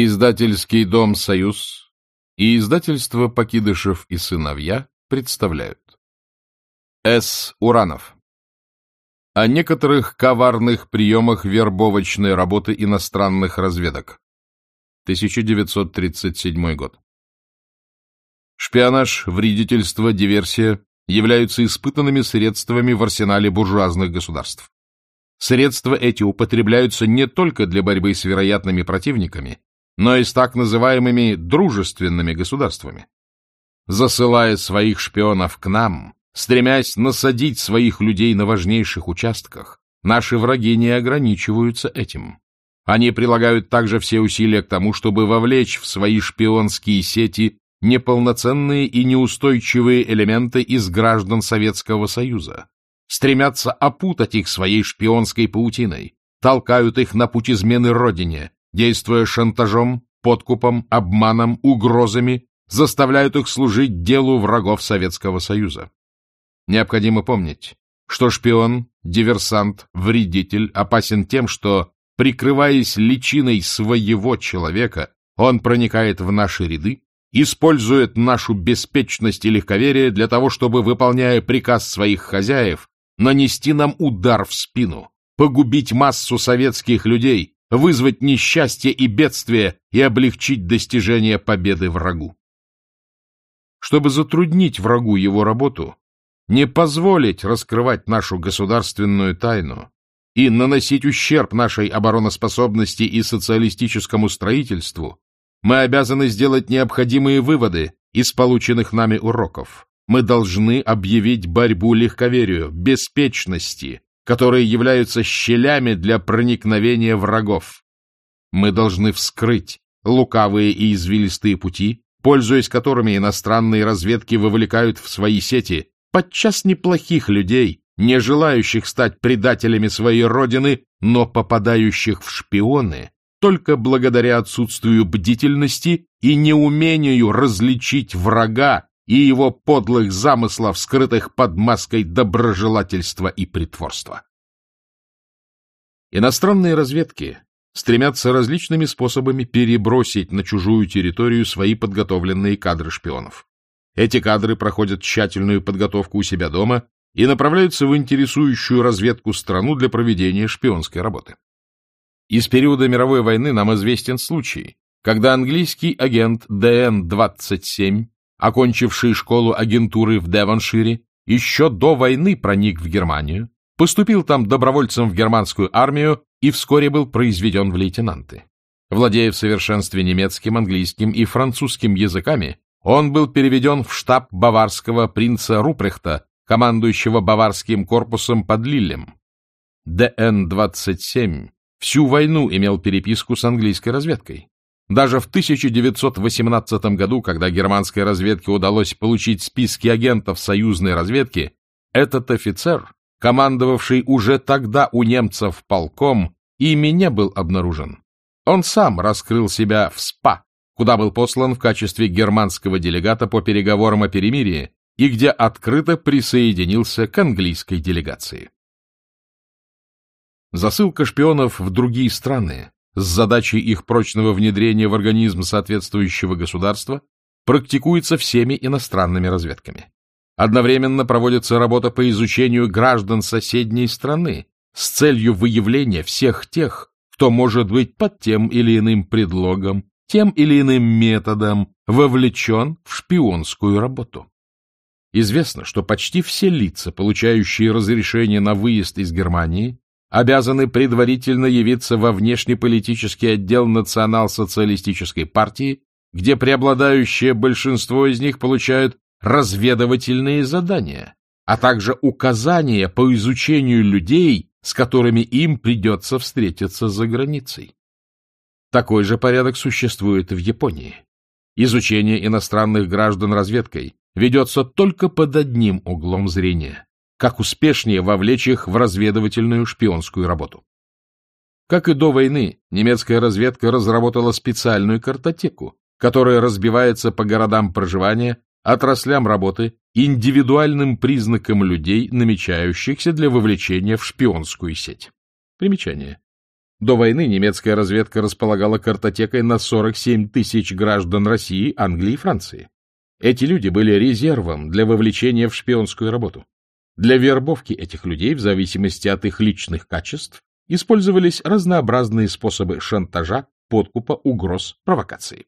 Издательский дом «Союз» и издательство «Покидышев и сыновья» представляют. С. Уранов. О некоторых коварных приемах вербовочной работы иностранных разведок. 1937 год. Шпионаж, вредительство, диверсия являются испытанными средствами в арсенале буржуазных государств. Средства эти употребляются не только для борьбы с вероятными противниками, но и с так называемыми дружественными государствами. Засылая своих шпионов к нам, стремясь насадить своих людей на важнейших участках, наши враги не ограничиваются этим. Они прилагают также все усилия к тому, чтобы вовлечь в свои шпионские сети неполноценные и неустойчивые элементы из граждан Советского Союза, стремятся опутать их своей шпионской паутиной, толкают их на путь измены родине, действуя шантажом, подкупом, обманом, угрозами, заставляют их служить делу врагов Советского Союза. Необходимо помнить, что шпион, диверсант, вредитель опасен тем, что, прикрываясь личиной своего человека, он проникает в наши ряды, использует нашу беспечность и легковерие для того, чтобы, выполняя приказ своих хозяев, нанести нам удар в спину, погубить массу советских людей, вызвать несчастье и бедствие и облегчить достижение победы врагу. Чтобы затруднить врагу его работу, не позволить раскрывать нашу государственную тайну и наносить ущерб нашей обороноспособности и социалистическому строительству, мы обязаны сделать необходимые выводы из полученных нами уроков. Мы должны объявить борьбу легковерию, беспечности, которые являются щелями для проникновения врагов. Мы должны вскрыть лукавые и извилистые пути, пользуясь которыми иностранные разведки вовлекают в свои сети подчас неплохих людей, не желающих стать предателями своей родины, но попадающих в шпионы только благодаря отсутствию бдительности и неумению различить врага и его подлых замыслов, скрытых под маской доброжелательства и притворства. Иностранные разведки стремятся различными способами перебросить на чужую территорию свои подготовленные кадры шпионов. Эти кадры проходят тщательную подготовку у себя дома и направляются в интересующую разведку страну для проведения шпионской работы. Из периода мировой войны нам известен случай, когда английский агент ДН-27 окончивший школу агентуры в Девоншире, еще до войны проник в Германию, поступил там добровольцем в германскую армию и вскоре был произведен в лейтенанты. Владея в совершенстве немецким, английским и французским языками, он был переведен в штаб баварского принца Рупрехта, командующего баварским корпусом под Лиллем. ДН-27 всю войну имел переписку с английской разведкой. Даже в 1918 году, когда германской разведке удалось получить списки агентов союзной разведки, этот офицер, командовавший уже тогда у немцев полком, ими не был обнаружен. Он сам раскрыл себя в СПА, куда был послан в качестве германского делегата по переговорам о перемирии и где открыто присоединился к английской делегации. Засылка шпионов в другие страны с задачей их прочного внедрения в организм соответствующего государства практикуется всеми иностранными разведками. Одновременно проводится работа по изучению граждан соседней страны с целью выявления всех тех, кто может быть под тем или иным предлогом, тем или иным методом вовлечен в шпионскую работу. Известно, что почти все лица, получающие разрешение на выезд из Германии, обязаны предварительно явиться во внешнеполитический отдел национал-социалистической партии, где преобладающее большинство из них получают разведывательные задания, а также указания по изучению людей, с которыми им придется встретиться за границей. Такой же порядок существует в Японии. Изучение иностранных граждан разведкой ведется только под одним углом зрения как успешнее вовлечь их в разведывательную шпионскую работу. Как и до войны, немецкая разведка разработала специальную картотеку, которая разбивается по городам проживания, отраслям работы, индивидуальным признакам людей, намечающихся для вовлечения в шпионскую сеть. Примечание. До войны немецкая разведка располагала картотекой на 47 тысяч граждан России, Англии и Франции. Эти люди были резервом для вовлечения в шпионскую работу. Для вербовки этих людей, в зависимости от их личных качеств, использовались разнообразные способы шантажа, подкупа, угроз, провокации.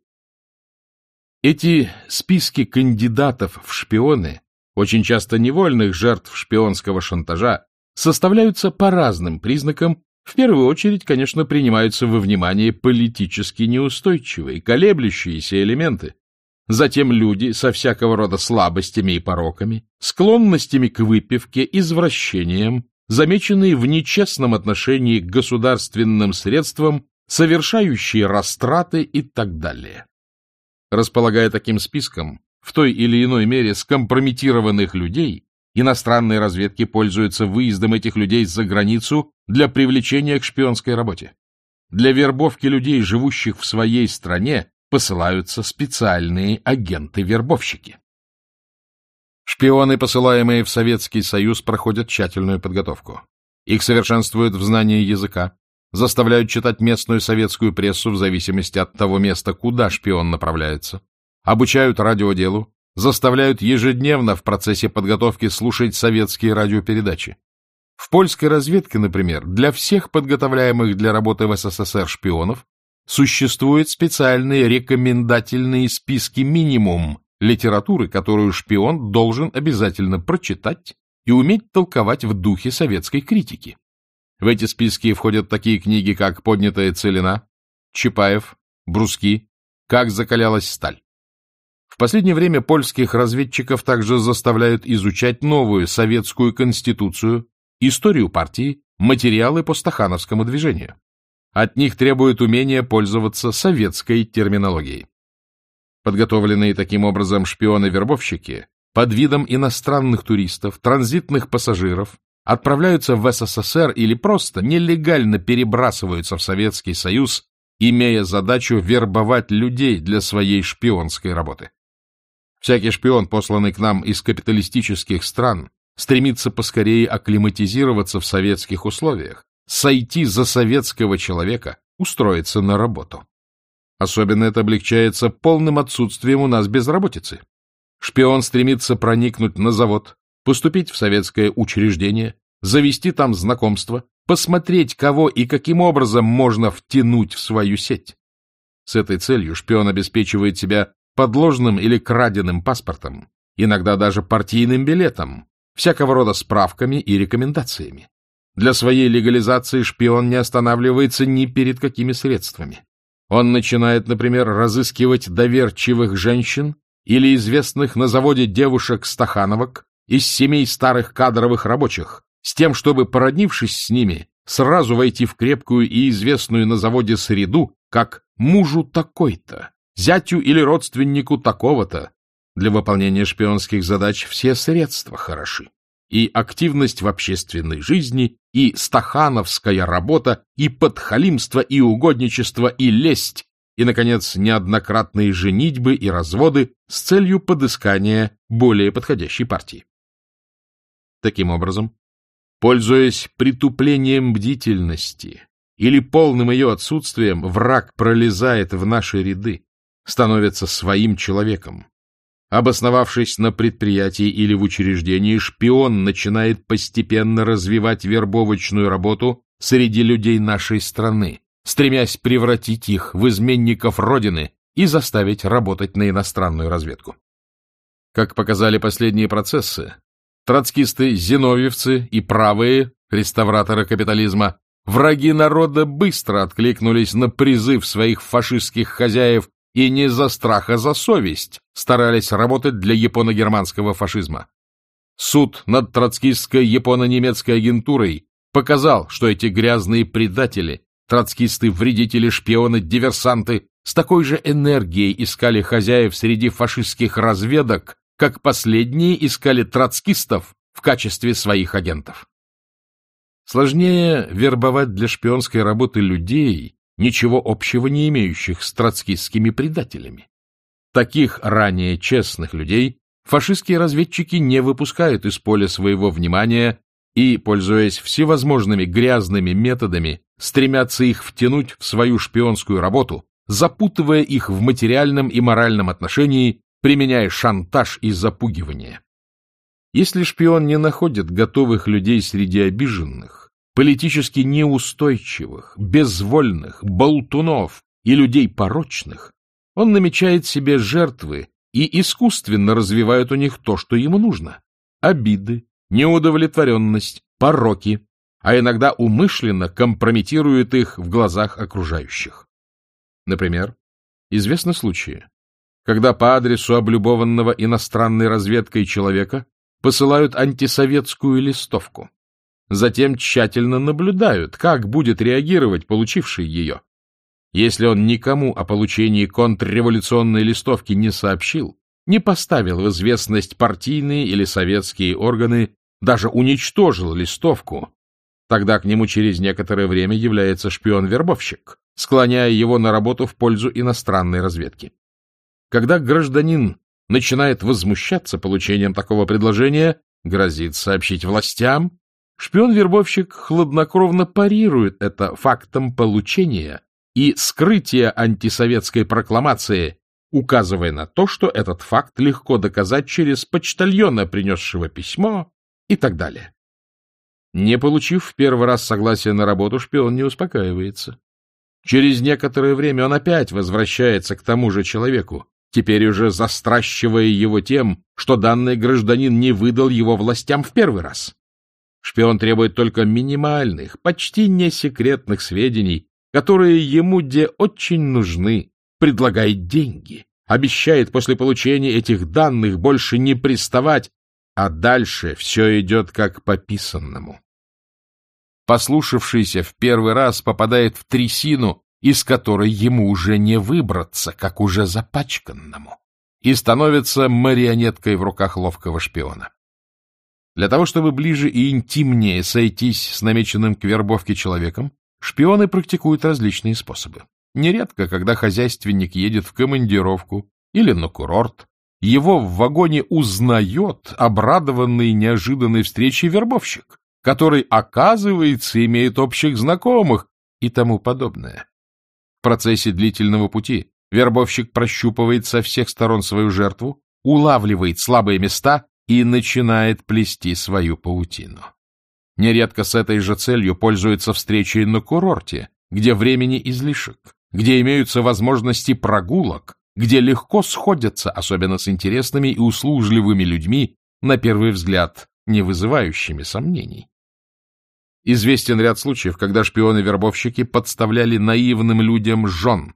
Эти списки кандидатов в шпионы, очень часто невольных жертв шпионского шантажа, составляются по разным признакам в первую очередь, конечно, принимаются во внимание политически неустойчивые, колеблющиеся элементы. Затем люди со всякого рода слабостями и пороками, склонностями к выпивке, извращениям, замеченные в нечестном отношении к государственным средствам, совершающие растраты и так далее. Располагая таким списком, в той или иной мере скомпрометированных людей, иностранные разведки пользуются выездом этих людей за границу для привлечения к шпионской работе. Для вербовки людей, живущих в своей стране, посылаются специальные агенты-вербовщики. Шпионы, посылаемые в Советский Союз, проходят тщательную подготовку. Их совершенствуют в знании языка, заставляют читать местную советскую прессу в зависимости от того места, куда шпион направляется, обучают радиоделу, заставляют ежедневно в процессе подготовки слушать советские радиопередачи. В польской разведке, например, для всех подготовляемых для работы в СССР шпионов существуют специальные рекомендательные списки минимум литературы, которую шпион должен обязательно прочитать и уметь толковать в духе советской критики. В эти списки входят такие книги, как «Поднятая целина», «Чапаев», «Бруски», «Как закалялась сталь». В последнее время польских разведчиков также заставляют изучать новую советскую конституцию, историю партии, материалы по стахановскому движению. От них требуют умения пользоваться советской терминологией. Подготовленные таким образом шпионы-вербовщики под видом иностранных туристов, транзитных пассажиров отправляются в СССР или просто нелегально перебрасываются в Советский Союз, имея задачу вербовать людей для своей шпионской работы. Всякий шпион, посланный к нам из капиталистических стран, стремится поскорее акклиматизироваться в советских условиях, сойти за советского человека, устроиться на работу. Особенно это облегчается полным отсутствием у нас безработицы. Шпион стремится проникнуть на завод, поступить в советское учреждение, завести там знакомство, посмотреть, кого и каким образом можно втянуть в свою сеть. С этой целью шпион обеспечивает себя подложным или краденым паспортом, иногда даже партийным билетом, всякого рода справками и рекомендациями. Для своей легализации шпион не останавливается ни перед какими средствами. Он начинает, например, разыскивать доверчивых женщин или известных на заводе девушек-стахановок из семей старых кадровых рабочих, с тем, чтобы, породнившись с ними, сразу войти в крепкую и известную на заводе среду, как мужу такой-то, зятю или родственнику такого-то, для выполнения шпионских задач все средства хороши. И активность в общественной жизни, и стахановская работа, и подхалимство, и угодничество, и лесть, и, наконец, неоднократные женитьбы и разводы с целью подыскания более подходящей партии. Таким образом, пользуясь притуплением бдительности или полным ее отсутствием, враг пролезает в наши ряды, становится своим человеком, Обосновавшись на предприятии или в учреждении, шпион начинает постепенно развивать вербовочную работу среди людей нашей страны, стремясь превратить их в изменников Родины и заставить работать на иностранную разведку. Как показали последние процессы, троцкисты, зиновьевцы и правые, реставраторы капитализма, враги народа быстро откликнулись на призыв своих фашистских хозяев и не за страх, а за совесть старались работать для японо-германского фашизма. Суд над троцкистской японо-немецкой агентурой показал, что эти грязные предатели, троцкисты, вредители, шпионы, диверсанты с такой же энергией искали хозяев среди фашистских разведок, как последние искали троцкистов в качестве своих агентов. Сложнее вербовать для шпионской работы людей, ничего общего не имеющих с троцкистскими предателями. Таких ранее честных людей фашистские разведчики не выпускают из поля своего внимания и, пользуясь всевозможными грязными методами, стремятся их втянуть в свою шпионскую работу, запутывая их в материальном и моральном отношении, применяя шантаж и запугивание. Если шпион не находит готовых людей среди обиженных, политически неустойчивых, безвольных, болтунов и людей порочных, он намечает себе жертвы и искусственно развивает у них то, что ему нужно – обиды, неудовлетворенность, пороки, а иногда умышленно компрометирует их в глазах окружающих. Например, известны случаи, когда по адресу облюбованного иностранной разведкой человека посылают антисоветскую листовку. Затем тщательно наблюдают, как будет реагировать получивший ее. Если он никому о получении контрреволюционной листовки не сообщил, не поставил в известность партийные или советские органы, даже уничтожил листовку, тогда к нему через некоторое время является шпион-вербовщик, склоняя его на работу в пользу иностранной разведки. Когда гражданин начинает возмущаться получением такого предложения, грозит сообщить властям, шпион-вербовщик хладнокровно парирует это фактом получения и скрытия антисоветской прокламации, указывая на то, что этот факт легко доказать через почтальона, принесшего письмо и так далее. Не получив в первый раз согласия на работу, шпион не успокаивается. Через некоторое время он опять возвращается к тому же человеку, теперь уже застращивая его тем, что данный гражданин не выдал его властям в первый раз. Шпион требует только минимальных, почти не секретных сведений, которые ему где очень нужны, предлагает деньги, обещает после получения этих данных больше не приставать, а дальше все идет как по писанному. Послушавшийся в первый раз попадает в трясину, из которой ему уже не выбраться, как уже запачканному, и становится марионеткой в руках ловкого шпиона. Для того, чтобы ближе и интимнее сойтись с намеченным к вербовке человеком, шпионы практикуют различные способы. Нередко, когда хозяйственник едет в командировку или на курорт, его в вагоне узнает обрадованный неожиданной встречей вербовщик, который, оказывается, имеет общих знакомых и тому подобное. В процессе длительного пути вербовщик прощупывает со всех сторон свою жертву, улавливает слабые места и начинает плести свою паутину. Нередко с этой же целью пользуется встречей на курорте, где времени излишек, где имеются возможности прогулок, где легко сходятся, особенно с интересными и услужливыми людьми, на первый взгляд, не вызывающими сомнений. Известен ряд случаев, когда шпионы-вербовщики подставляли наивным людям жен.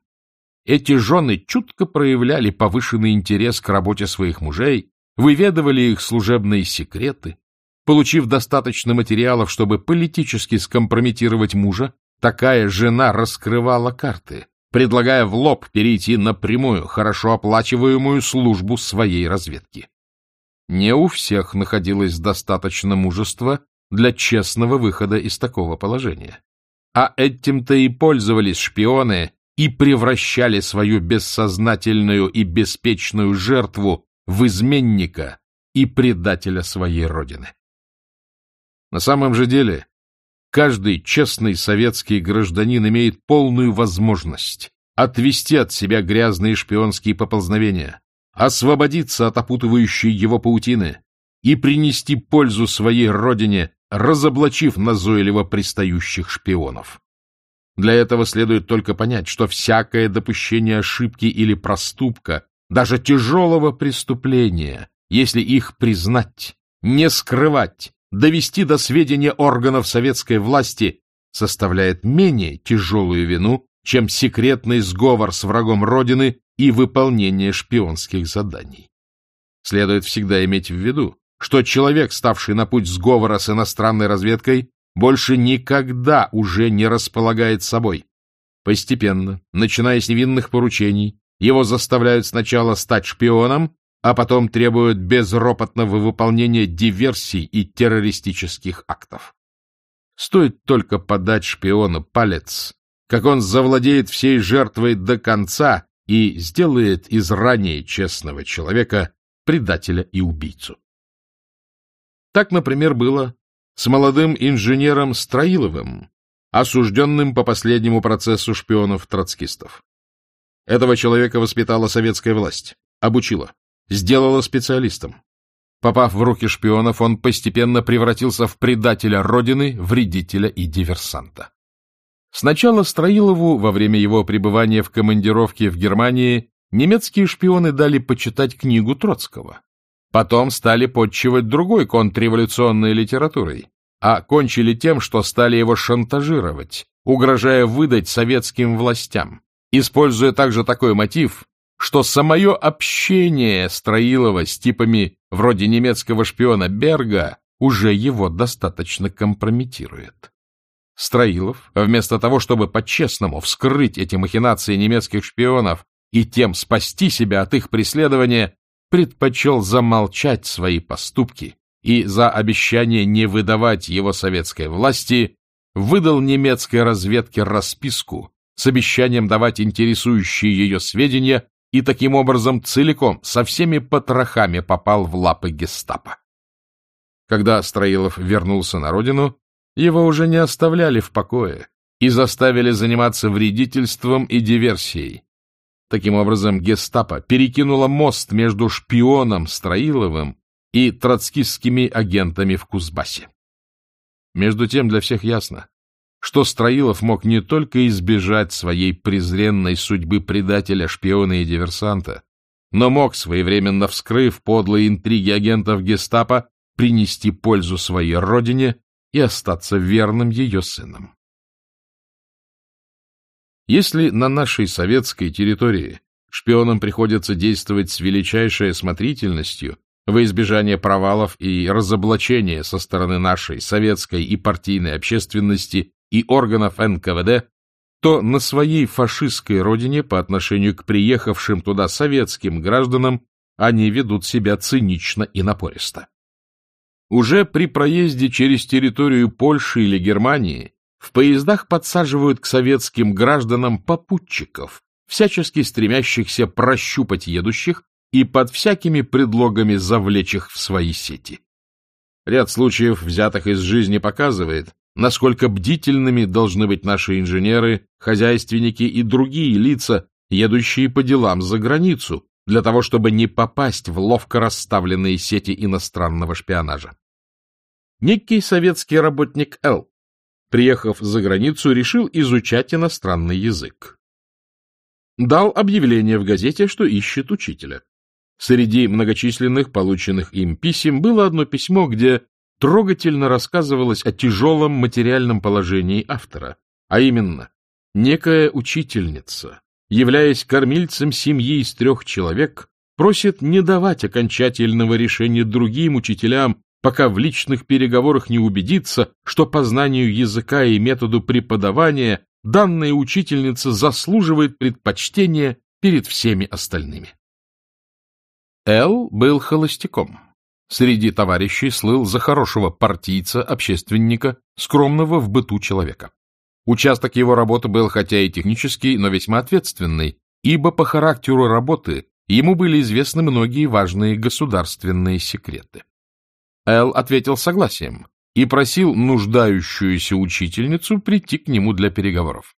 Эти жены чутко проявляли повышенный интерес к работе своих мужей, выведывали их служебные секреты. Получив достаточно материалов, чтобы политически скомпрометировать мужа, такая жена раскрывала карты, предлагая в лоб перейти на прямую, хорошо оплачиваемую службу своей разведки. Не у всех находилось достаточно мужества для честного выхода из такого положения. А этим-то и пользовались шпионы и превращали свою бессознательную и беспечную жертву в изменника и предателя своей родины. На самом же деле, каждый честный советский гражданин имеет полную возможность отвести от себя грязные шпионские поползновения, освободиться от опутывающей его паутины и принести пользу своей родине разоблачив назойливо пристающих шпионов. Для этого следует только понять, что всякое допущение ошибки или проступка, даже тяжелого преступления, если их признать, не скрывать, довести до сведения органов советской власти, составляет менее тяжелую вину, чем секретный сговор с врагом Родины и выполнение шпионских заданий. Следует всегда иметь в виду, что человек, ставший на путь сговора с иностранной разведкой, больше никогда уже не располагает собой. Постепенно, начиная с невинных поручений, его заставляют сначала стать шпионом, а потом требуют безропотного выполнения диверсий и террористических актов. Стоит только подать шпиону палец, как он завладеет всей жертвой до конца и сделает из ранее честного человека предателя и убийцу. Так, например, было с молодым инженером Строиловым, осужденным по последнему процессу шпионов-троцкистов. Этого человека воспитала советская власть, обучила, сделала специалистом. Попав в руки шпионов, он постепенно превратился в предателя Родины, вредителя и диверсанта. Сначала Строилову во время его пребывания в командировке в Германии немецкие шпионы дали почитать книгу Троцкого. Потом стали подчивать другой контрреволюционной литературой, а кончили тем, что стали его шантажировать, угрожая выдать советским властям, используя также такой мотив, что самое общение Строилова с типами вроде немецкого шпиона Берга уже его достаточно компрометирует. Строилов, вместо того, чтобы по-честному вскрыть эти махинации немецких шпионов и тем спасти себя от их преследования, предпочел замолчать свои поступки и за обещание не выдавать его советской власти выдал немецкой разведке расписку с обещанием давать интересующие ее сведения и таким образом целиком, со всеми потрохами попал в лапы гестапо. Когда Строилов вернулся на родину, его уже не оставляли в покое и заставили заниматься вредительством и диверсией, Таким образом, гестапо перекинуло мост между шпионом Строиловым и троцкистскими агентами в Кузбассе. Между тем для всех ясно, что Строилов мог не только избежать своей презренной судьбы предателя, шпиона и диверсанта, но мог, своевременно вскрыв подлые интриги агентов гестапо, принести пользу своей родине и остаться верным ее сыном. Если на нашей советской территории шпионам приходится действовать с величайшей осмотрительностью во избежание провалов и разоблачения со стороны нашей советской и партийной общественности и органов НКВД, то на своей фашистской родине по отношению к приехавшим туда советским гражданам они ведут себя цинично и напористо. Уже при проезде через территорию Польши или Германии в поездах подсаживают к советским гражданам попутчиков, всячески стремящихся прощупать едущих и под всякими предлогами завлечь их в свои сети. Ряд случаев, взятых из жизни, показывает, насколько бдительными должны быть наши инженеры, хозяйственники и другие лица, едущие по делам за границу, для того, чтобы не попасть в ловко расставленные сети иностранного шпионажа. Некий советский работник Л приехав за границу, решил изучать иностранный язык. Дал объявление в газете, что ищет учителя. Среди многочисленных полученных им писем было одно письмо, где трогательно рассказывалось о тяжелом материальном положении автора, а именно, некая учительница, являясь кормильцем семьи из трех человек, просит не давать окончательного решения другим учителям пока в личных переговорах не убедится, что по знанию языка и методу преподавания данная учительница заслуживает предпочтения перед всеми остальными. Эл был холостяком. Среди товарищей слыл за хорошего партийца, общественника, скромного в быту человека. Участок его работы был хотя и технический, но весьма ответственный, ибо по характеру работы ему были известны многие важные государственные секреты. Эл ответил согласием и просил нуждающуюся учительницу прийти к нему для переговоров.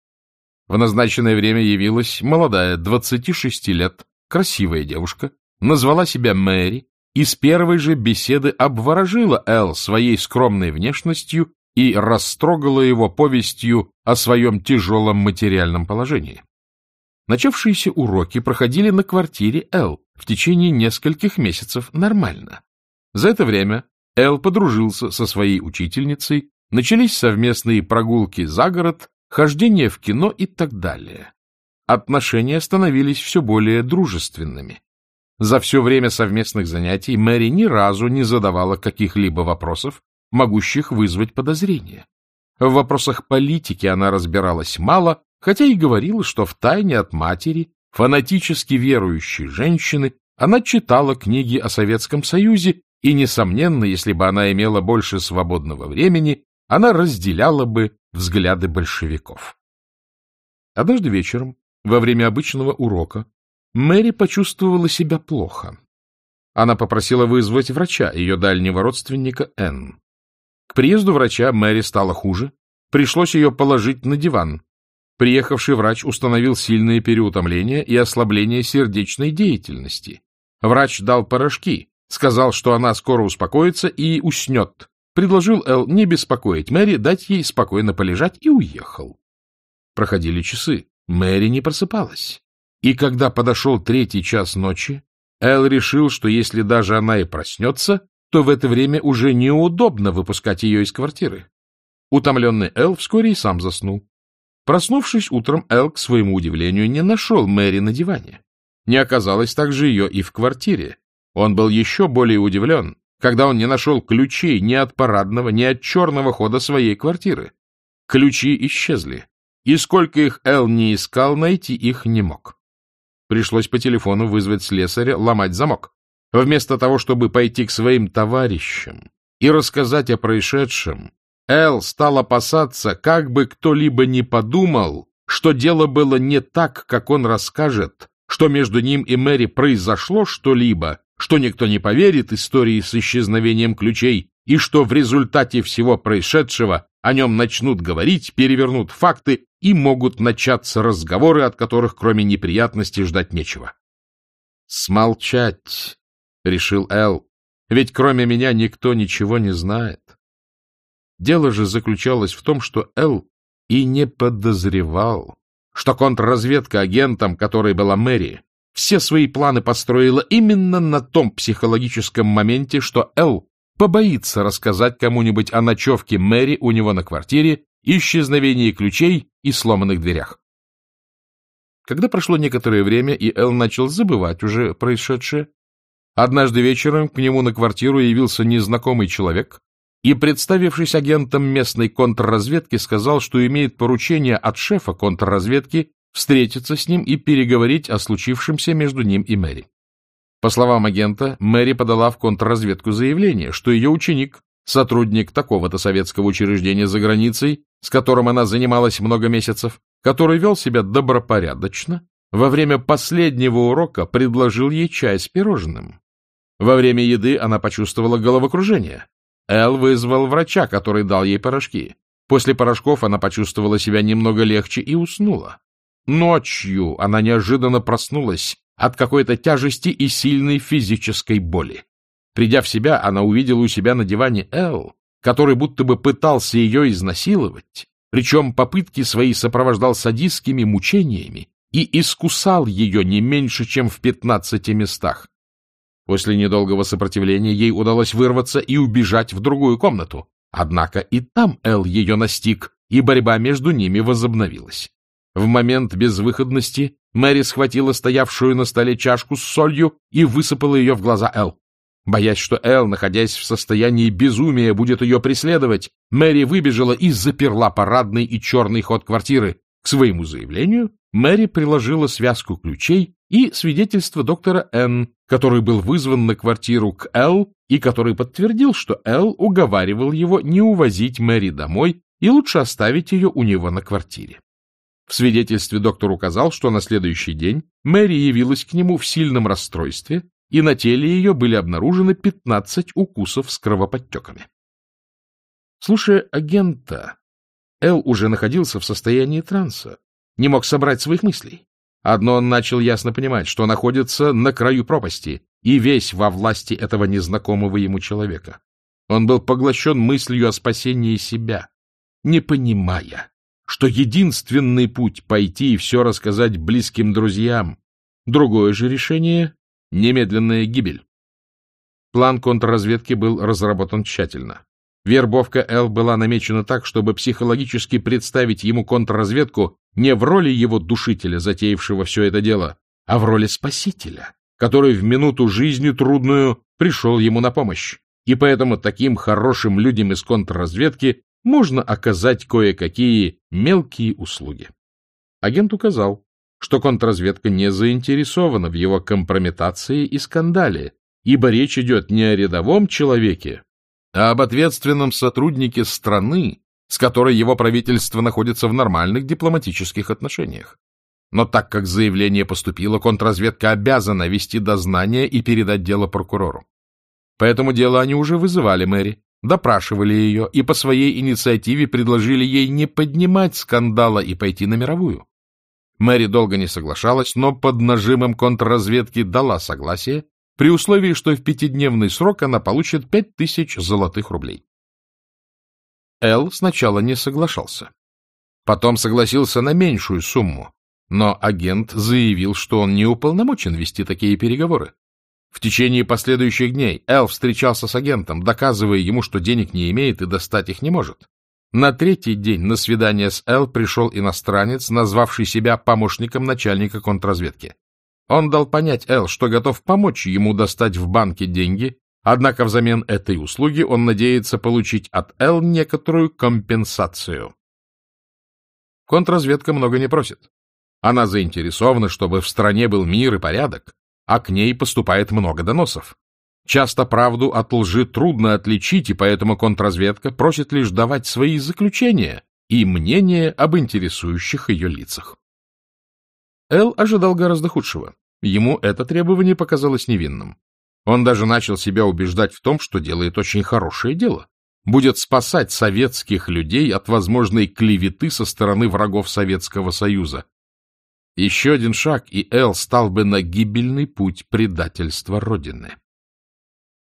В назначенное время явилась молодая, 26 лет, красивая девушка, назвала себя Мэри и с первой же беседы обворожила Эл своей скромной внешностью и растрогала его повестью о своем тяжелом материальном положении. Начавшиеся уроки проходили на квартире Эл в течение нескольких месяцев нормально. За это время Эл подружился со своей учительницей, начались совместные прогулки за город, хождение в кино и так далее. Отношения становились все более дружественными. За все время совместных занятий Мэри ни разу не задавала каких-либо вопросов, могущих вызвать подозрения. В вопросах политики она разбиралась мало, хотя и говорила, что втайне от матери, фанатически верующей женщины, она читала книги о Советском Союзе и, несомненно, если бы она имела больше свободного времени, она разделяла бы взгляды большевиков. Однажды вечером, во время обычного урока, Мэри почувствовала себя плохо. Она попросила вызвать врача, ее дальнего родственника Энн. К приезду врача Мэри стало хуже. Пришлось ее положить на диван. Приехавший врач установил сильное переутомление и ослабление сердечной деятельности. Врач дал порошки, сказал, что она скоро успокоится и уснет. Предложил Эл не беспокоить Мэри, дать ей спокойно полежать и уехал. Проходили часы. Мэри не просыпалась. И когда подошел третий час ночи, Эл решил, что если даже она и проснется, то в это время уже неудобно выпускать ее из квартиры. Утомленный Эл вскоре и сам заснул. Проснувшись утром, Эл, к своему удивлению, не нашел Мэри на диване. Не оказалось также ее и в квартире. Он был еще более удивлен, когда он не нашел ключей ни от парадного, ни от черного хода своей квартиры. Ключи исчезли, и сколько их Эл не искал, найти их не мог. Пришлось по телефону вызвать слесаря ломать замок. Вместо того, чтобы пойти к своим товарищам и рассказать о происшедшем, Эл стал опасаться, как бы кто-либо не подумал, что дело было не так, как он расскажет, что между ним и Мэри произошло что-либо, что никто не поверит истории с исчезновением ключей, и что в результате всего происшедшего о нем начнут говорить, перевернут факты и могут начаться разговоры, от которых кроме неприятностей ждать нечего. «Смолчать», — решил Эл, — «ведь кроме меня никто ничего не знает». Дело же заключалось в том, что Эл и не подозревал, что контрразведка агентом, которой была Мэри, все свои планы построила именно на том психологическом моменте, что Эл побоится рассказать кому-нибудь о ночевке Мэри у него на квартире, исчезновении ключей и сломанных дверях. Когда прошло некоторое время, и Эл начал забывать уже происшедшее, однажды вечером к нему на квартиру явился незнакомый человек и, представившись агентом местной контрразведки, сказал, что имеет поручение от шефа контрразведки встретиться с ним и переговорить о случившемся между ним и Мэри. По словам агента, Мэри подала в контрразведку заявление, что ее ученик, сотрудник такого-то советского учреждения за границей, с которым она занималась много месяцев, который вел себя добропорядочно, во время последнего урока предложил ей чай с пирожным. Во время еды она почувствовала головокружение. Эл вызвал врача, который дал ей порошки. После порошков она почувствовала себя немного легче и уснула. Ночью она неожиданно проснулась от какой-то тяжести и сильной физической боли. Придя в себя, она увидела у себя на диване Эл, который будто бы пытался ее изнасиловать, причем попытки свои сопровождал садистскими мучениями и искусал ее не меньше, чем в пятнадцати местах. После недолгого сопротивления ей удалось вырваться и убежать в другую комнату. Однако и там Эл ее настиг, и борьба между ними возобновилась. В момент безвыходности Мэри схватила стоявшую на столе чашку с солью и высыпала ее в глаза Эл. Боясь, что Эл, находясь в состоянии безумия, будет ее преследовать, Мэри выбежала и заперла парадный и черный ход квартиры. К своему заявлению Мэри приложила связку ключей и свидетельство доктора Н, который был вызван на квартиру к Эл и который подтвердил, что Эл уговаривал его не увозить Мэри домой и лучше оставить ее у него на квартире. В свидетельстве доктор указал, что на следующий день Мэри явилась к нему в сильном расстройстве, и на теле ее были обнаружены 15 укусов с кровоподтеками. Слушая агента, Эл уже находился в состоянии транса, не мог собрать своих мыслей. Одно он начал ясно понимать, что находится на краю пропасти и весь во власти этого незнакомого ему человека. Он был поглощен мыслью о спасении себя, не понимая, что единственный путь пойти и все рассказать близким друзьям. Другое же решение — немедленная гибель. План контрразведки был разработан тщательно. Вербовка Л была намечена так, чтобы психологически представить ему контрразведку не в роли его душителя, затеявшего все это дело, а в роли спасителя, который в минуту жизни трудную пришел ему на помощь. И поэтому таким хорошим людям из контрразведки можно оказать кое-какие мелкие услуги. Агент указал, что контрразведка не заинтересована в его компрометации и скандале, ибо речь идет не о рядовом человеке, а об ответственном сотруднике страны, с которой его правительство находится в нормальных дипломатических отношениях. Но так как заявление поступило, контрразведка обязана вести дознание и передать дело прокурору. Поэтому дело они уже вызывали Мэри, допрашивали ее и по своей инициативе предложили ей не поднимать скандала и пойти на мировую. Мэри долго не соглашалась, но под нажимом контрразведки дала согласие, при условии, что в пятидневный срок она получит пять тысяч золотых рублей. Эл сначала не соглашался. Потом согласился на меньшую сумму, но агент заявил, что он не уполномочен вести такие переговоры. В течение последующих дней Эл встречался с агентом, доказывая ему, что денег не имеет и достать их не может. На третий день на свидание с Эл пришел иностранец, назвавший себя помощником начальника контрразведки. Он дал понять Эл, что готов помочь ему достать в банке деньги, однако взамен этой услуги он надеется получить от Эл некоторую компенсацию. Контрразведка много не просит. Она заинтересована, чтобы в стране был мир и порядок, а к ней поступает много доносов. Часто правду от лжи трудно отличить, и поэтому контрразведка просит лишь давать свои заключения и мнения об интересующих ее лицах. Эл ожидал гораздо худшего. Ему это требование показалось невинным. Он даже начал себя убеждать в том, что делает очень хорошее дело. Будет спасать советских людей от возможной клеветы со стороны врагов Советского Союза, еще один шаг, и Эл стал бы на гибельный путь предательства Родины.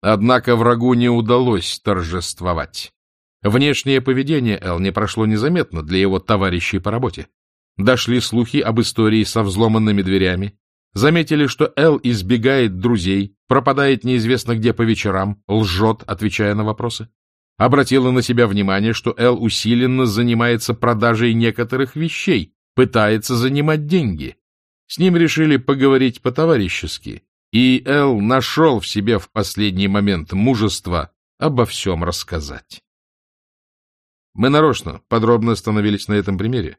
Однако врагу не удалось торжествовать. Внешнее поведение Эл не прошло незаметно для его товарищей по работе. Дошли слухи об истории со взломанными дверями. Заметили, что Эл избегает друзей, пропадает неизвестно где по вечерам, лжет, отвечая на вопросы. Обратила на себя внимание, что Эл усиленно занимается продажей некоторых вещей, пытается занимать деньги. С ним решили поговорить по-товарищески, и Эл нашел в себе в последний момент мужество обо всем рассказать. Мы нарочно подробно остановились на этом примере,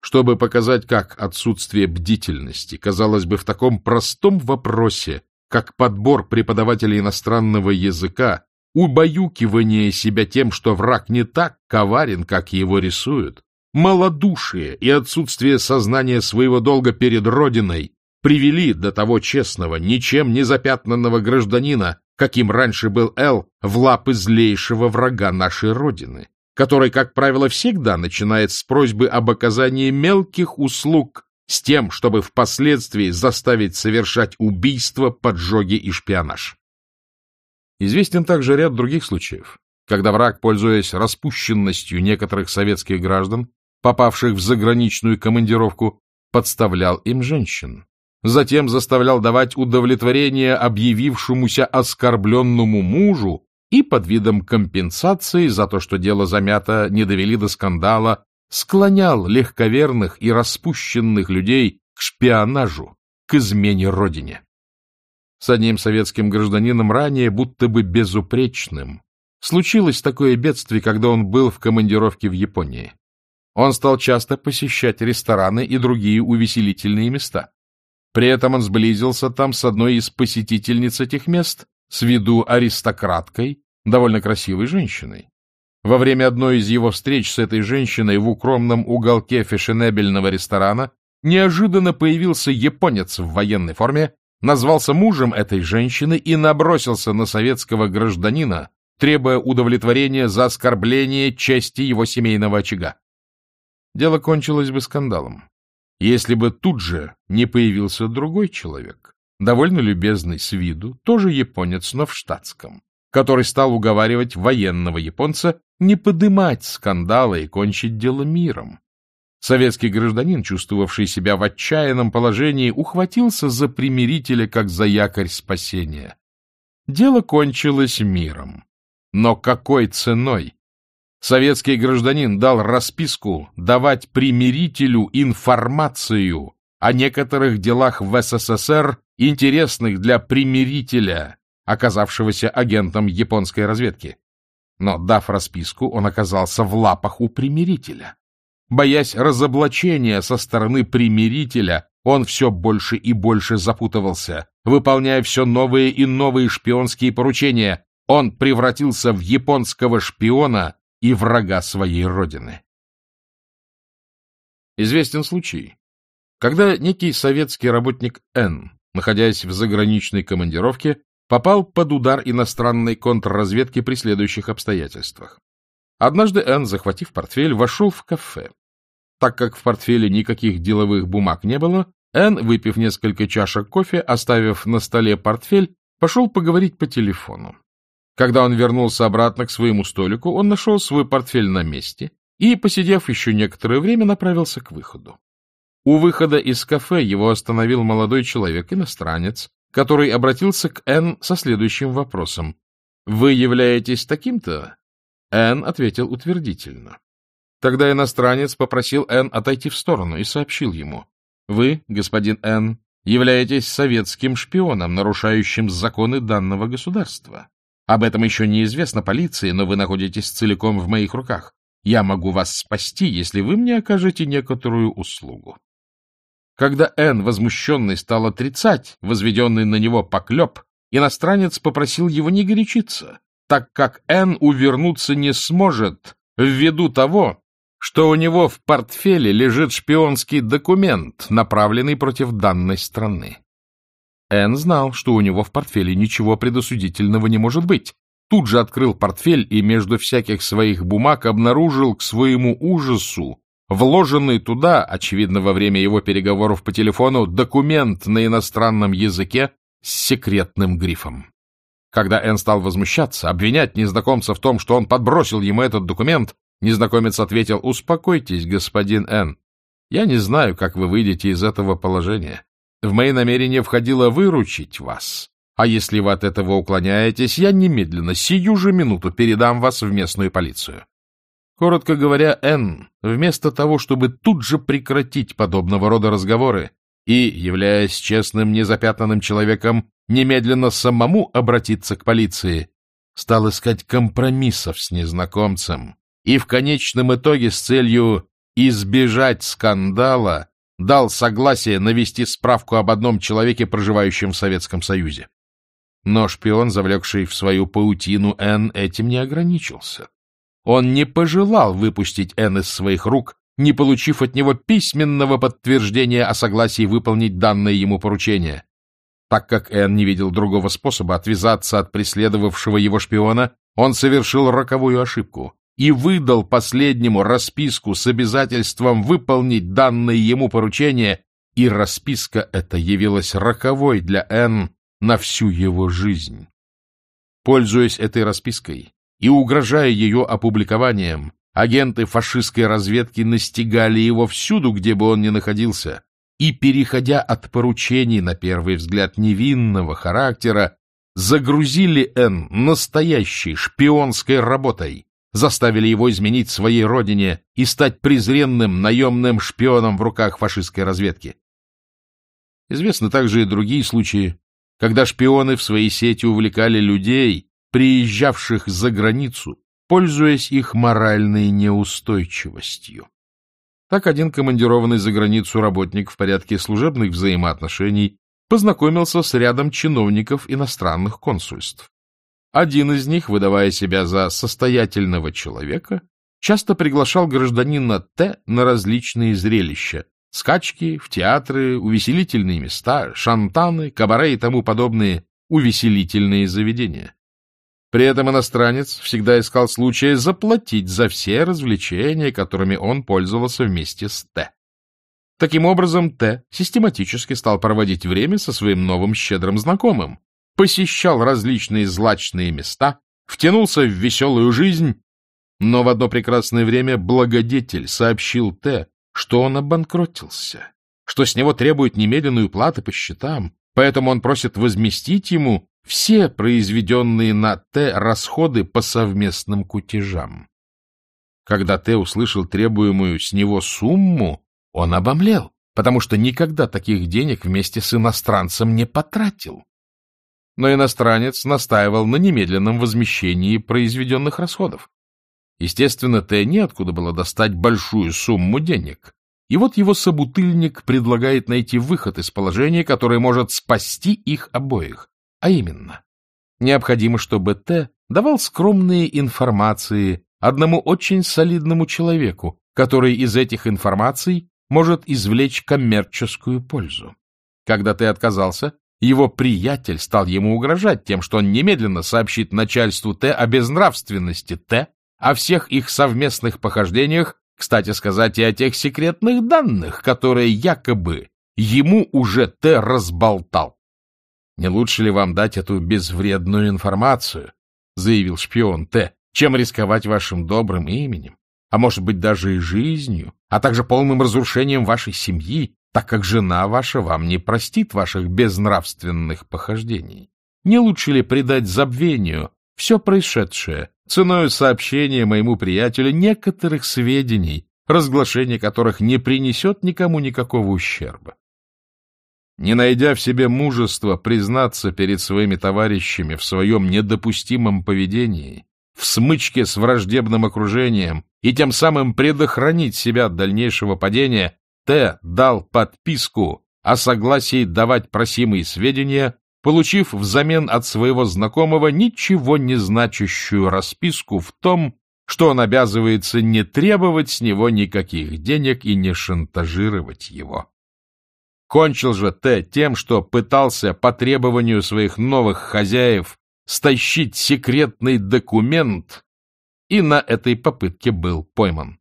чтобы показать, как отсутствие бдительности, казалось бы, в таком простом вопросе, как подбор преподавателя иностранного языка, убаюкивание себя тем, что враг не так коварен, как его рисуют, малодушие и отсутствие сознания своего долга перед Родиной привели до того честного, ничем не запятнанного гражданина, каким раньше был Эл, в лапы злейшего врага нашей Родины, который, как правило, всегда начинает с просьбы об оказании мелких услуг с тем, чтобы впоследствии заставить совершать убийство, поджоги и шпионаж. Известен также ряд других случаев, когда враг, пользуясь распущенностью некоторых советских граждан, попавших в заграничную командировку, подставлял им женщин. Затем заставлял давать удовлетворение объявившемуся оскорбленному мужу и под видом компенсации за то, что дело замято, не довели до скандала, склонял легковерных и распущенных людей к шпионажу, к измене родине. С одним советским гражданином ранее, будто бы безупречным, случилось такое бедствие, когда он был в командировке в Японии. Он стал часто посещать рестораны и другие увеселительные места. При этом он сблизился там с одной из посетительниц этих мест, с виду аристократкой, довольно красивой женщиной. Во время одной из его встреч с этой женщиной в укромном уголке фешенебельного ресторана неожиданно появился японец в военной форме, назвался мужем этой женщины и набросился на советского гражданина, требуя удовлетворения за оскорбление чести его семейного очага дело кончилось бы скандалом. Если бы тут же не появился другой человек, довольно любезный с виду, тоже японец, но в штатском, который стал уговаривать военного японца не подымать скандала и кончить дело миром. Советский гражданин, чувствовавший себя в отчаянном положении, ухватился за примирителя как за якорь спасения. Дело кончилось миром. Но какой ценой? Советский гражданин дал расписку давать примирителю информацию о некоторых делах в СССР, интересных для примирителя, оказавшегося агентом японской разведки. Но, дав расписку, он оказался в лапах у примирителя. Боясь разоблачения со стороны примирителя, он все больше и больше запутывался, выполняя все новые и новые шпионские поручения. Он превратился в японского шпиона, и врага своей родины. Известен случай, когда некий советский работник Н, находясь в заграничной командировке, попал под удар иностранной контрразведки при следующих обстоятельствах. Однажды Энн, захватив портфель, вошел в кафе. Так как в портфеле никаких деловых бумаг не было, Энн, выпив несколько чашек кофе, оставив на столе портфель, пошел поговорить по телефону. Когда он вернулся обратно к своему столику, он нашел свой портфель на месте и, посидев еще некоторое время, направился к выходу. У выхода из кафе его остановил молодой человек, иностранец, который обратился к Энн со следующим вопросом. «Вы являетесь таким-то?» Энн ответил утвердительно. Тогда иностранец попросил Энн отойти в сторону и сообщил ему. «Вы, господин Энн, являетесь советским шпионом, нарушающим законы данного государства. Об этом еще неизвестно полиции, но вы находитесь целиком в моих руках. Я могу вас спасти, если вы мне окажете некоторую услугу». Когда Энн, возмущенный, стал отрицать возведенный на него поклеп, иностранец попросил его не горячиться, так как Энн увернуться не сможет ввиду того, что у него в портфеле лежит шпионский документ, направленный против данной страны. Энн знал, что у него в портфеле ничего предосудительного не может быть. Тут же открыл портфель и между всяких своих бумаг обнаружил к своему ужасу вложенный туда, очевидно, во время его переговоров по телефону, документ на иностранном языке с секретным грифом. Когда Энн стал возмущаться, обвинять незнакомца в том, что он подбросил ему этот документ, незнакомец ответил, «Успокойтесь, господин Энн. Я не знаю, как вы выйдете из этого положения. В мои намерения входило выручить вас. А если вы от этого уклоняетесь, я немедленно, сию же минуту передам вас в местную полицию. Коротко говоря, Н, вместо того, чтобы тут же прекратить подобного рода разговоры и, являясь честным, незапятнанным человеком, немедленно самому обратиться к полиции, стал искать компромиссов с незнакомцем и в конечном итоге с целью избежать скандала дал согласие навести справку об одном человеке, проживающем в Советском Союзе. Но шпион, завлекший в свою паутину Н, этим не ограничился. Он не пожелал выпустить Энн из своих рук, не получив от него письменного подтверждения о согласии выполнить данное ему поручение. Так как Энн не видел другого способа отвязаться от преследовавшего его шпиона, он совершил роковую ошибку и выдал последнему расписку с обязательством выполнить данное ему поручение, и расписка эта явилась роковой для Энн на всю его жизнь. Пользуясь этой распиской, и, угрожая ее опубликованием, агенты фашистской разведки настигали его всюду, где бы он ни находился, и, переходя от поручений на первый взгляд невинного характера, загрузили Н настоящей шпионской работой, заставили его изменить своей родине и стать презренным наемным шпионом в руках фашистской разведки. Известны также и другие случаи, когда шпионы в своей сети увлекали людей, приезжавших за границу, пользуясь их моральной неустойчивостью. Так один командированный за границу работник в порядке служебных взаимоотношений познакомился с рядом чиновников иностранных консульств. Один из них, выдавая себя за состоятельного человека, часто приглашал гражданина Т на различные зрелища, скачки, в театры, увеселительные места, шантаны, кабаре и тому подобные увеселительные заведения. При этом иностранец всегда искал случая заплатить за все развлечения, которыми он пользовался вместе с Т. Таким образом, Т систематически стал проводить время со своим новым щедрым знакомым, посещал различные злачные места, втянулся в веселую жизнь, но в одно прекрасное время благодетель сообщил Т, что он обанкротился, что с него требуют немедленную плату по счетам, поэтому он просит возместить ему все произведенные на Т расходы по совместным кутежам. Когда Т услышал требуемую с него сумму, он обомлел, потому что никогда таких денег вместе с иностранцем не потратил. Но иностранец настаивал на немедленном возмещении произведенных расходов. Естественно, Т неоткуда было достать большую сумму денег. И вот его собутыльник предлагает найти выход из положения, которое может спасти их обоих. А именно, необходимо, чтобы Т давал скромные информации одному очень солидному человеку, который из этих информаций может извлечь коммерческую пользу. Когда ты отказался, его приятель стал ему угрожать тем, что он немедленно сообщит начальству Т о безнравственности Т, о всех их совместных похождениях, кстати сказать, и о тех секретных данных, которые якобы ему уже Т разболтал. «Не лучше ли вам дать эту безвредную информацию?» — заявил шпион Т чем рисковать вашим добрым именем, а может быть даже и жизнью, а также полным разрушением вашей семьи, так как жена ваша вам не простит ваших безнравственных похождений. Не лучше ли предать забвению все происшедшее, ценой сообщения моему приятелю некоторых сведений, разглашение которых не принесет никому никакого ущерба? Не найдя в себе мужества признаться перед своими товарищами в своем недопустимом поведении, в смычке с враждебным окружением и тем самым предохранить себя от дальнейшего падения, Т. дал подписку о согласии давать просимые сведения, получив взамен от своего знакомого ничего не значащую расписку в том, что он обязывается не требовать с него никаких денег и не шантажировать его. Кончил же Т. тем, что пытался по требованию своих новых хозяев стащить секретный документ и на этой попытке был пойман.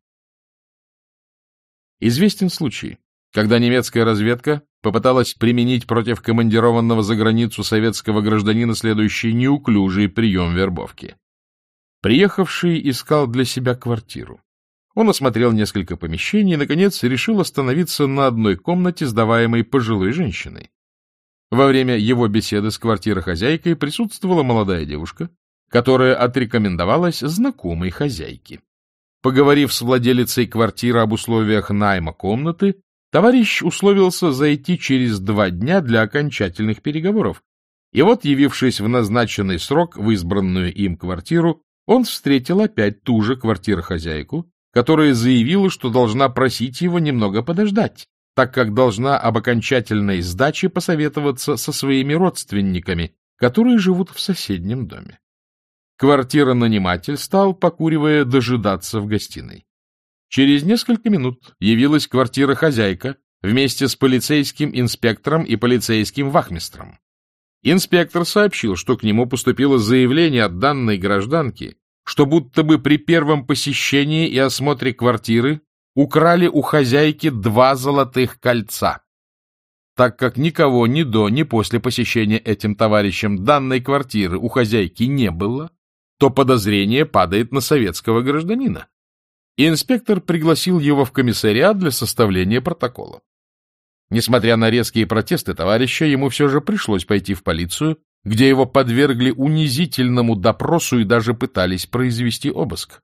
Известен случай, когда немецкая разведка попыталась применить против командированного за границу советского гражданина следующий неуклюжий прием вербовки. Приехавший искал для себя квартиру. Он осмотрел несколько помещений и, наконец, решил остановиться на одной комнате, сдаваемой пожилой женщиной. Во время его беседы с квартирохозяйкой присутствовала молодая девушка, которая отрекомендовалась знакомой хозяйке. Поговорив с владелицей квартиры об условиях найма комнаты, товарищ условился зайти через два дня для окончательных переговоров. И вот, явившись в назначенный срок в избранную им квартиру, он встретил опять ту же квартирохозяйку, которая заявила, что должна просить его немного подождать, так как должна об окончательной сдаче посоветоваться со своими родственниками, которые живут в соседнем доме. Квартира-наниматель стал, покуривая, дожидаться в гостиной. Через несколько минут явилась квартира-хозяйка вместе с полицейским инспектором и полицейским вахмистром. Инспектор сообщил, что к нему поступило заявление от данной гражданки, что будто бы при первом посещении и осмотре квартиры украли у хозяйки два золотых кольца. Так как никого ни до, ни после посещения этим товарищем данной квартиры у хозяйки не было, то подозрение падает на советского гражданина. Инспектор пригласил его в комиссариат для составления протокола. Несмотря на резкие протесты товарища, ему все же пришлось пойти в полицию, где его подвергли унизительному допросу и даже пытались произвести обыск.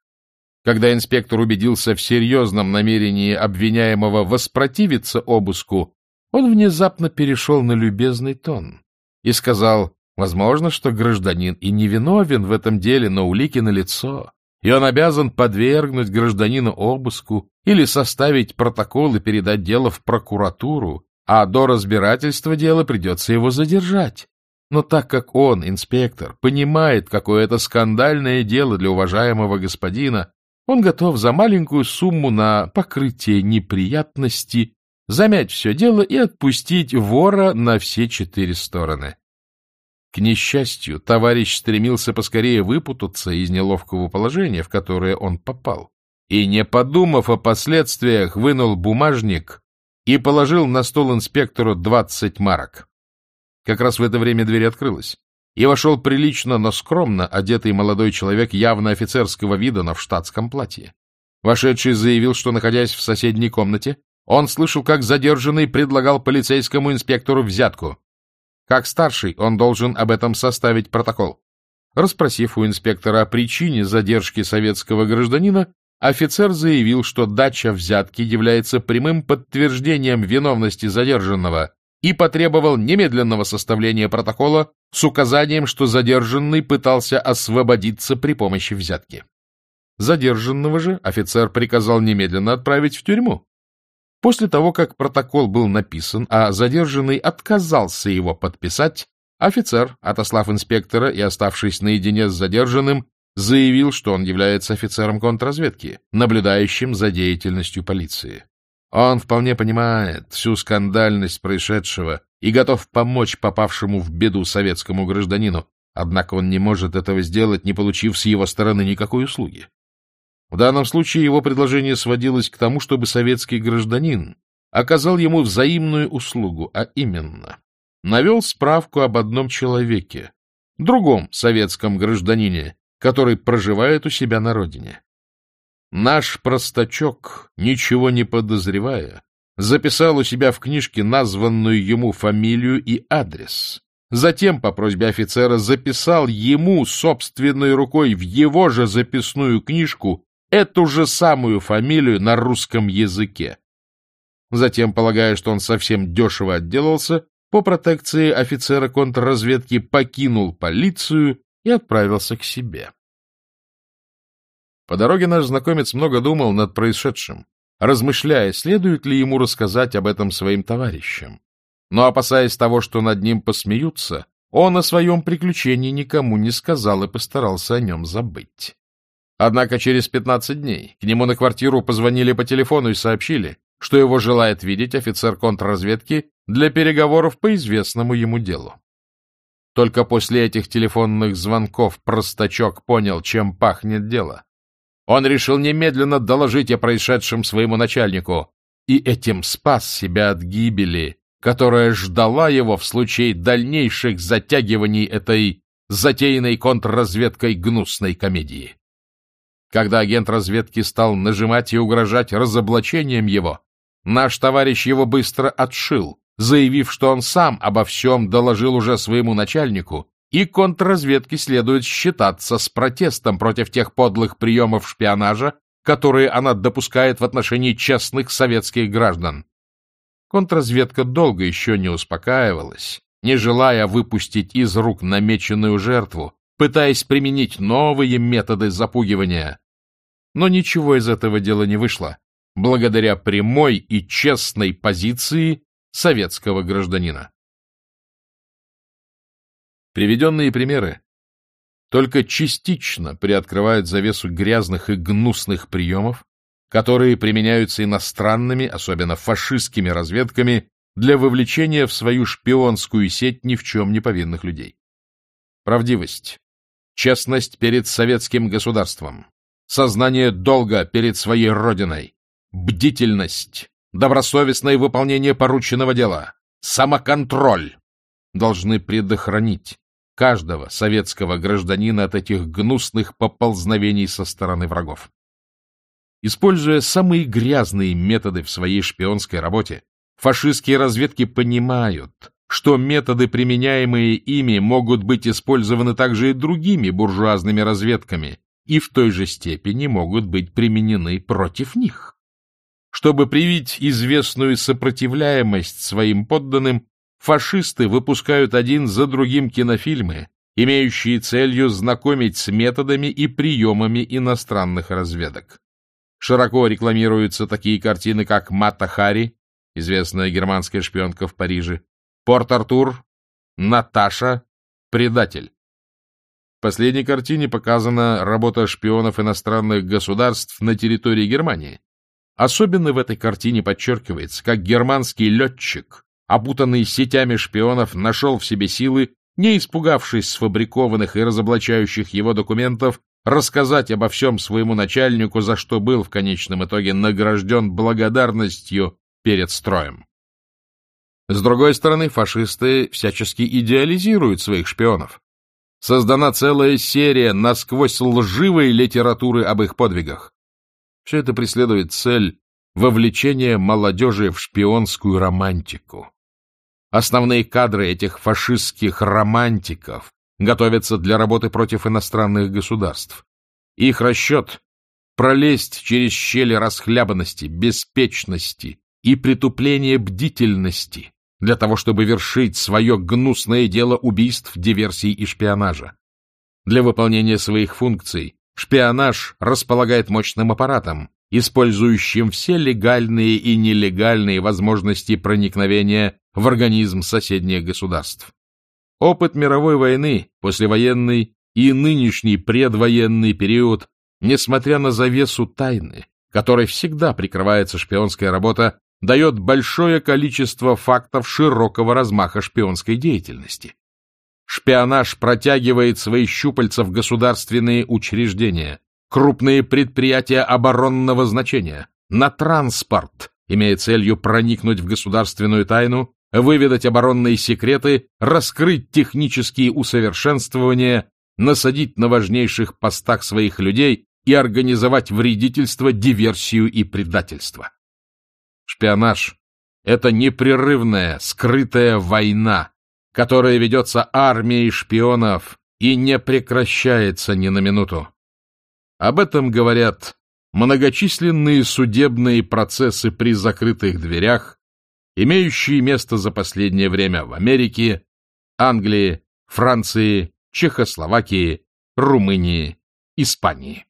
Когда инспектор убедился в серьезном намерении обвиняемого воспротивиться обыску, он внезапно перешел на любезный тон и сказал, возможно, что гражданин и невиновен в этом деле, но улики налицо, и он обязан подвергнуть гражданина обыску или составить протокол и передать дело в прокуратуру, а до разбирательства дела придется его задержать. Но так как он, инспектор, понимает, какое это скандальное дело для уважаемого господина, он готов за маленькую сумму на покрытие неприятности замять все дело и отпустить вора на все четыре стороны. К несчастью, товарищ стремился поскорее выпутаться из неловкого положения, в которое он попал, и, не подумав о последствиях, вынул бумажник и положил на стол инспектору двадцать марок. Как раз в это время дверь открылась и вошел прилично, но скромно одетый молодой человек явно офицерского вида, но в штатском платье. Вошедший заявил, что, находясь в соседней комнате, он слышал, как задержанный предлагал полицейскому инспектору взятку. Как старший он должен об этом составить протокол. Расспросив у инспектора о причине задержки советского гражданина, офицер заявил, что дача взятки является прямым подтверждением виновности задержанного и потребовал немедленного составления протокола с указанием, что задержанный пытался освободиться при помощи взятки. Задержанного же офицер приказал немедленно отправить в тюрьму. После того, как протокол был написан, а задержанный отказался его подписать, офицер, отослав инспектора и оставшись наедине с задержанным, заявил, что он является офицером контрразведки, наблюдающим за деятельностью полиции. Он вполне понимает всю скандальность происшедшего и готов помочь попавшему в беду советскому гражданину, однако он не может этого сделать, не получив с его стороны никакой услуги. В данном случае его предложение сводилось к тому, чтобы советский гражданин оказал ему взаимную услугу, а именно навел справку об одном человеке, другом советском гражданине, который проживает у себя на родине. Наш простачок, ничего не подозревая, записал у себя в книжке названную ему фамилию и адрес. Затем, по просьбе офицера, записал ему собственной рукой в его же записную книжку эту же самую фамилию на русском языке. Затем, полагая, что он совсем дешево отделался, по протекции офицера контрразведки покинул полицию и отправился к себе. По дороге наш знакомец много думал над происшедшим, размышляя, следует ли ему рассказать об этом своим товарищам. Но, опасаясь того, что над ним посмеются, он о своем приключении никому не сказал и постарался о нем забыть. Однако через пятнадцать дней к нему на квартиру позвонили по телефону и сообщили, что его желает видеть офицер контрразведки для переговоров по известному ему делу. Только после этих телефонных звонков простачок понял, чем пахнет дело. Он решил немедленно доложить о происшедшем своему начальнику и этим спас себя от гибели, которая ждала его в случае дальнейших затягиваний этой затеянной контрразведкой гнусной комедии. Когда агент разведки стал нажимать и угрожать разоблачением его, наш товарищ его быстро отшил, заявив, что он сам обо всем доложил уже своему начальнику и контрразведке следует считаться с протестом против тех подлых приемов шпионажа, которые она допускает в отношении честных советских граждан. Контрразведка долго еще не успокаивалась, не желая выпустить из рук намеченную жертву, пытаясь применить новые методы запугивания. Но ничего из этого дела не вышло, благодаря прямой и честной позиции советского гражданина. Приведенные примеры только частично приоткрывают завесу грязных и гнусных приемов, которые применяются иностранными, особенно фашистскими разведками, для вовлечения в свою шпионскую сеть ни в чем не повинных людей. Правдивость, честность перед советским государством, сознание долга перед своей родиной, бдительность, добросовестное выполнение порученного дела, самоконтроль должны предохранить каждого советского гражданина от этих гнусных поползновений со стороны врагов. Используя самые грязные методы в своей шпионской работе, фашистские разведки понимают, что методы, применяемые ими, могут быть использованы также и другими буржуазными разведками и в той же степени могут быть применены против них. Чтобы привить известную сопротивляемость своим подданным, фашисты выпускают один за другим кинофильмы, имеющие целью знакомить с методами и приемами иностранных разведок. Широко рекламируются такие картины, как Мата Хари, известная германская шпионка в Париже, Порт-Артур, Наташа, Предатель. Последней картине показана работа шпионов иностранных государств на территории Германии. Особенно в этой картине подчеркивается, как германский летчик опутанный сетями шпионов, нашел в себе силы, не испугавшись сфабрикованных и разоблачающих его документов, рассказать обо всем своему начальнику, за что был в конечном итоге награжден благодарностью перед строем. С другой стороны, фашисты всячески идеализируют своих шпионов. Создана целая серия насквозь лживой литературы об их подвигах. Все это преследует цель вовлечения молодежи в шпионскую романтику. Основные кадры этих фашистских романтиков готовятся для работы против иностранных государств. Их расчет — пролезть через щели расхлябанности, беспечности и притупления бдительности для того, чтобы вершить свое гнусное дело убийств, диверсий и шпионажа. Для выполнения своих функций шпионаж располагает мощным аппаратом, использующим все легальные и нелегальные возможности проникновения в организм соседних государств. Опыт мировой войны, послевоенный и нынешний предвоенный период, несмотря на завесу тайны, которой всегда прикрывается шпионская работа, дает большое количество фактов широкого размаха шпионской деятельности. Шпионаж протягивает свои щупальца в государственные учреждения, крупные предприятия оборонного значения, на транспорт, имея целью проникнуть в государственную тайну, выведать оборонные секреты, раскрыть технические усовершенствования, насадить на важнейших постах своих людей и организовать вредительство, диверсию и предательство. Шпионаж — это непрерывная, скрытая война, которая ведется армией шпионов и не прекращается ни на минуту. Об этом говорят многочисленные судебные процессы при закрытых дверях, имеющие место за последнее время в Америке, Англии, Франции, Чехословакии, Румынии, Испании.